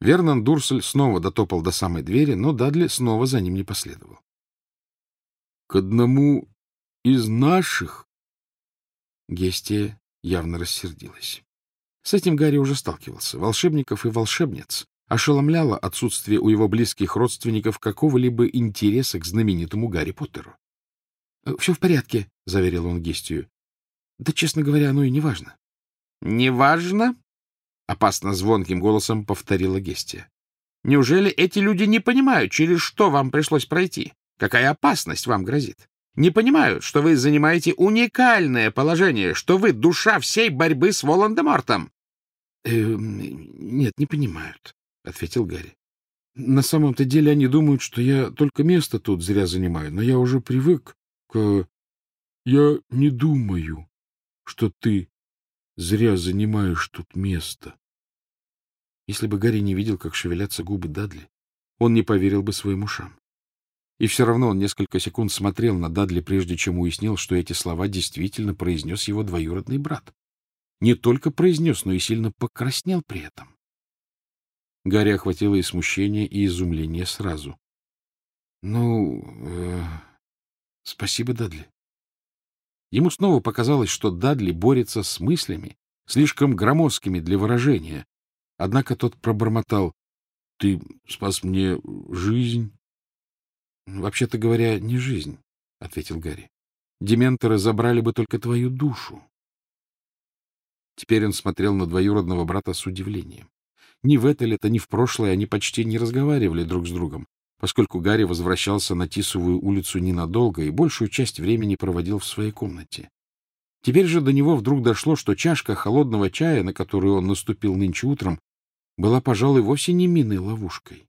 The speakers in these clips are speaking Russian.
Вернон Дурсель снова дотопал до самой двери, но Дадли снова за ним не последовал. — К одному из наших? Гестия явно рассердилась. С этим Гарри уже сталкивался. Волшебников и волшебниц ошеломляло отсутствие у его близких родственников какого-либо интереса к знаменитому Гарри Поттеру. — Все в порядке, — заверил он Гестию. — Да, честно говоря, оно и не важно. — Не важно? — опасно звонким голосом повторила Гестия. — Неужели эти люди не понимают, через что вам пришлось пройти? Какая опасность вам грозит? Не понимают, что вы занимаете уникальное положение, что вы душа всей борьбы с Волан-де-Мортом? — Нет, не понимают, — ответил Гарри. — На самом-то деле они думают, что я только место тут зря занимаю, но я уже привык к... Я не думаю, что ты зря занимаешь тут место. Если бы Гарри не видел, как шевелятся губы Дадли, он не поверил бы своим ушам. И все равно он несколько секунд смотрел на Дадли, прежде чем уяснил, что эти слова действительно произнес его двоюродный брат. Не только произнес, но и сильно покраснел при этом. Гарри охватило и смущение, и изумление сразу. — Ну, э, спасибо, Дадли. Ему снова показалось, что Дадли борется с мыслями, слишком громоздкими для выражения. Однако тот пробормотал. — Ты спас мне жизнь. — Вообще-то говоря, не жизнь, — ответил Гарри. — Дементоры забрали бы только твою душу. Теперь он смотрел на двоюродного брата с удивлением. Ни в это лето, ни в прошлое они почти не разговаривали друг с другом поскольку Гарри возвращался на Тисовую улицу ненадолго и большую часть времени проводил в своей комнате. Теперь же до него вдруг дошло, что чашка холодного чая, на которую он наступил нынче утром, была, пожалуй, вовсе не миной ловушкой.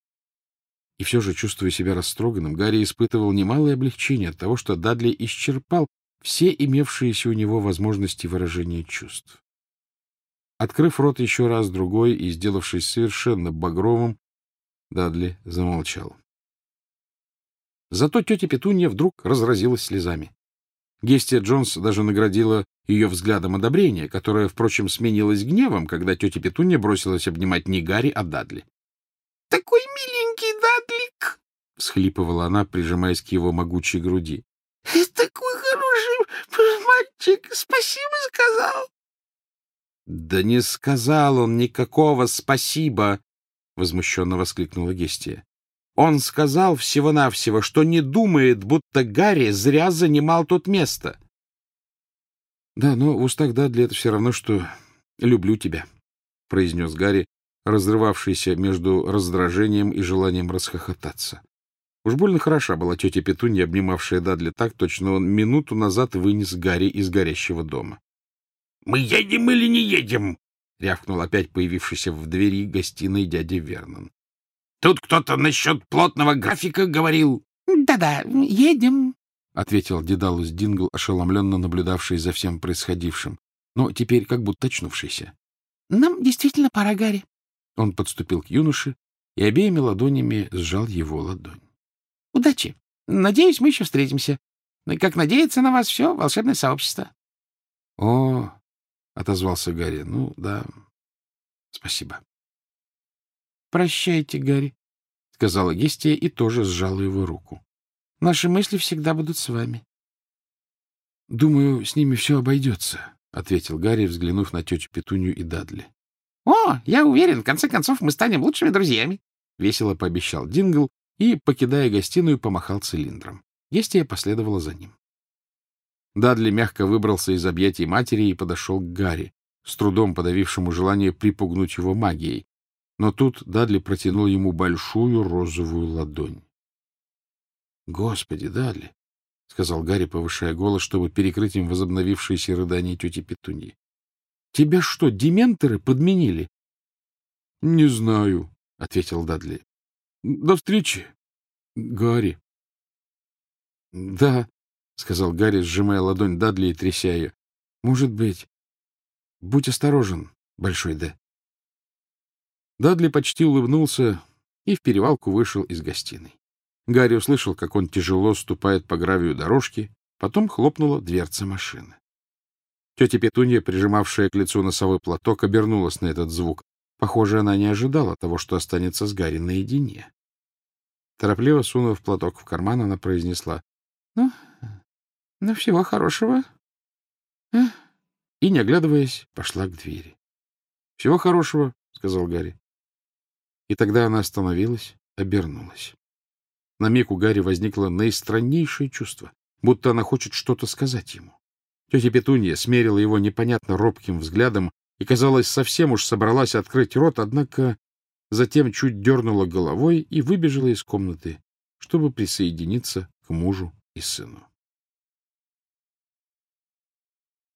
И все же, чувствуя себя растроганным, Гарри испытывал немалое облегчение от того, что Дадли исчерпал все имевшиеся у него возможности выражения чувств. Открыв рот еще раз другой и сделавшись совершенно багровым, Дадли замолчал. Зато тетя Петунья вдруг разразилась слезами. Гестия Джонс даже наградила ее взглядом одобрения, которое, впрочем, сменилось гневом, когда тетя Петунья бросилась обнимать не Гарри, а Дадли. — Такой миленький Дадлик! — всхлипывала она, прижимаясь к его могучей груди. — Такой хороший мальчик! Спасибо сказал! — Да не сказал он никакого спасибо! — возмущенно воскликнула Гестия. Он сказал всего-навсего, что не думает, будто Гарри зря занимал тут место. — Да, но в устах Дадли это все равно, что «люблю тебя», — произнес Гарри, разрывавшийся между раздражением и желанием расхохотаться. Уж больно хороша была тетя Петунья, обнимавшая Дадли так, точно он минуту назад вынес Гарри из горящего дома. — Мы едем или не едем? — рявкнул опять появившийся в двери гостиной дядя Вернон. Тут кто-то насчет плотного графика говорил. Да — Да-да, едем, — ответил Дедалус Дингл, ошеломленно наблюдавший за всем происходившим, но теперь как будто очнувшийся. — Нам действительно пора, Гарри. Он подступил к юноше и обеими ладонями сжал его ладонь. — Удачи. Надеюсь, мы еще встретимся. Как надеется на вас все волшебное сообщество. — О, — отозвался Гарри, — ну да, спасибо. — Прощайте, Гарри, — сказала Гестия и тоже сжала его руку. — Наши мысли всегда будут с вами. — Думаю, с ними все обойдется, — ответил Гарри, взглянув на тетю Петунью и Дадли. — О, я уверен, в конце концов мы станем лучшими друзьями, — весело пообещал Дингл и, покидая гостиную, помахал цилиндром. Гестия последовала за ним. Дадли мягко выбрался из объятий матери и подошел к Гарри, с трудом подавившему желание припугнуть его магией, но тут Дадли протянул ему большую розовую ладонь. — Господи, Дадли! — сказал Гарри, повышая голос, чтобы перекрыть им возобновившиеся рыдания тети Петуньи. — Тебя что, дементоры подменили? — Не знаю, — ответил Дадли. — До встречи, Гарри. — Да, — сказал Гарри, сжимая ладонь Дадли и тряся ее. — Может быть. Будь осторожен, Большой Д. Дадли почти улыбнулся и в перевалку вышел из гостиной. Гарри услышал, как он тяжело ступает по гравию дорожки, потом хлопнула дверца машины. Тетя Петунья, прижимавшая к лицу носовой платок, обернулась на этот звук. Похоже, она не ожидала того, что останется с Гарри наедине. Торопливо сунув платок в карман, она произнесла. — Ну, ну, всего хорошего. И, не оглядываясь, пошла к двери. — Всего хорошего, — сказал Гарри. И тогда она остановилась, обернулась. На миг у Гарри возникло наистраннейшее чувство, будто она хочет что-то сказать ему. Тетя Петунья смерила его непонятно робким взглядом и, казалось, совсем уж собралась открыть рот, однако затем чуть дернула головой и выбежала из комнаты, чтобы присоединиться к мужу и сыну.